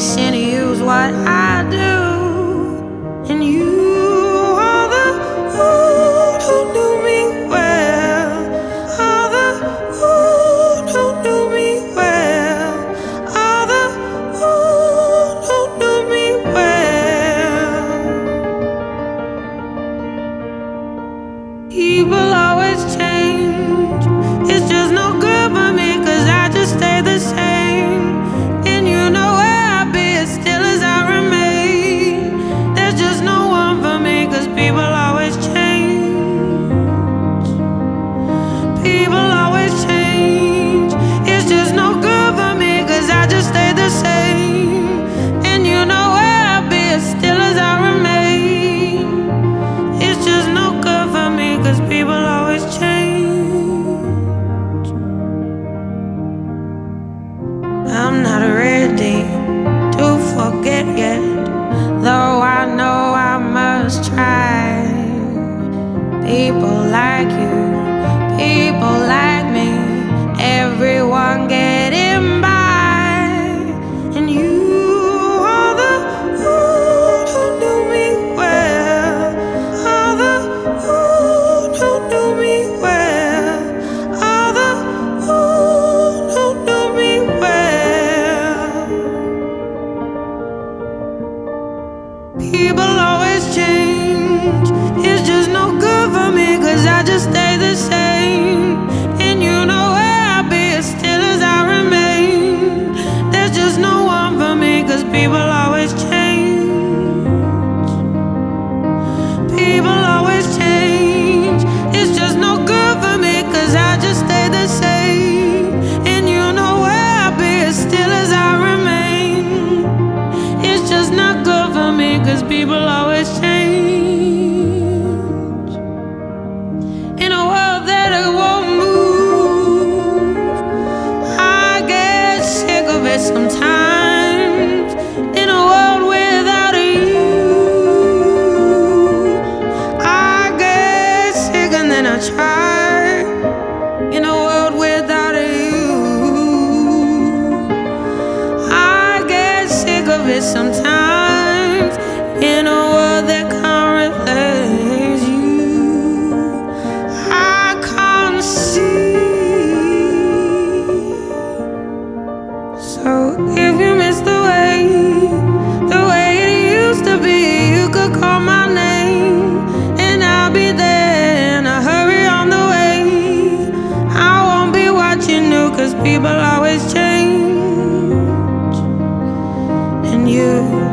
Missing you's sometimes. You